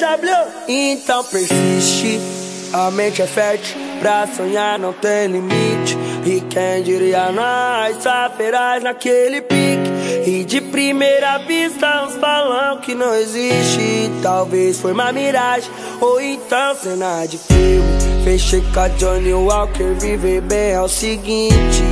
JW, então persiste. A mente é fértil, pra sonhar não tem limite. E quem diria nós, saberás naquele pique. E de primeira vista uns falam que não existe. Talvez foi uma miragem, ou então cena de filme. Fechei com a Johnny Walker, viver bem é o seguinte.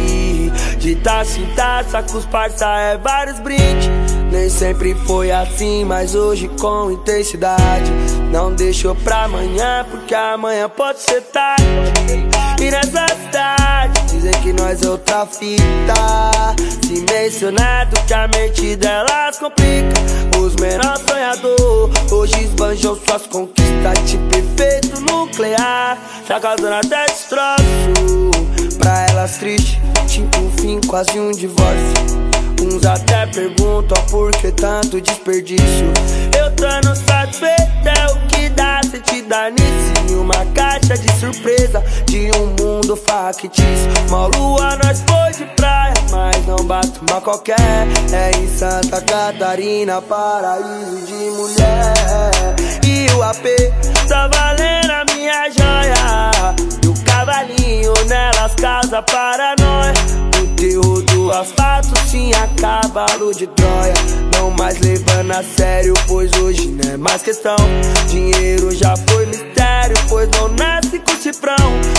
De taça em taça, com os parça é vários brindes. Nem sempre foi assim, mas hoje com intensidade. Não deixou pra amanhã, porque amanhã pode ser tarde. E nessa cidade, dizem que nós é outra fita. Se mencionado que a mente delas complica. Os menores sonhador, hoje esbanjam suas conquistas. Tipo efeito nuclear, já causando até destroço. Pra elas triste, tipo um fim, quase um divórcio. Uns até perguntam por que tanto desperdício. Eu tô no satisfeito, é o que dá se te dar nisso. Em uma caixa de surpresa de um mundo factício. Uma lua nós foi de praia, mas não bato uma qualquer. É em Santa Catarina, paraíso de mulher. E o casa paranoia terror do asfalto tinha cavalo de Troia. Não mais levando a sério, pois hoje não é mais questão. Dinheiro já foi mistério, pois não nasce com cifrão.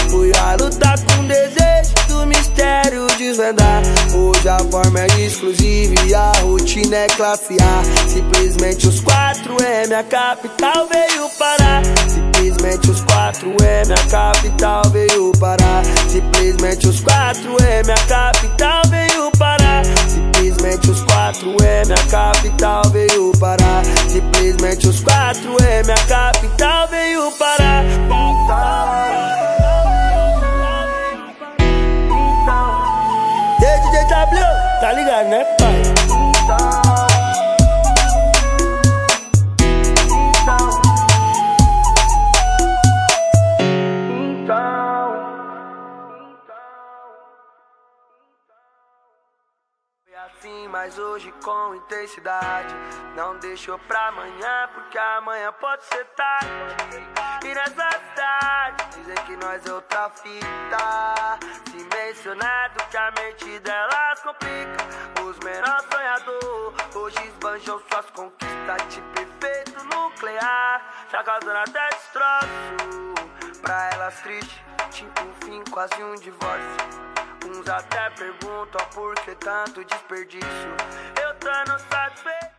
Fui a lutar com desejo do mistério desvendar. Hoje a forma é exclusiva e a rotina é classe A. Simplesmente os quatro é minha capital veio parar. Simplesmente os quatro é minha capital veio parar. Simplesmente os quatro é minha capital veio parar. Simplesmente os quatro é minha capital veio parar. Simplesmente os quatro é minha assim, mas hoje com intensidade. Não deixou pra amanhã, porque amanhã pode ser tarde. E nessa cidade, dizem que nós é outra fita. Se mencionado que a mente delas complica. Os menores sonhador, hoje esbanjam suas conquistas. Tipo efeito nuclear, já causando até destroço. Pra elas triste, tipo um fim, quase um divórcio. Até perguntam por que tanto desperdício. Eu tô no satisfeito.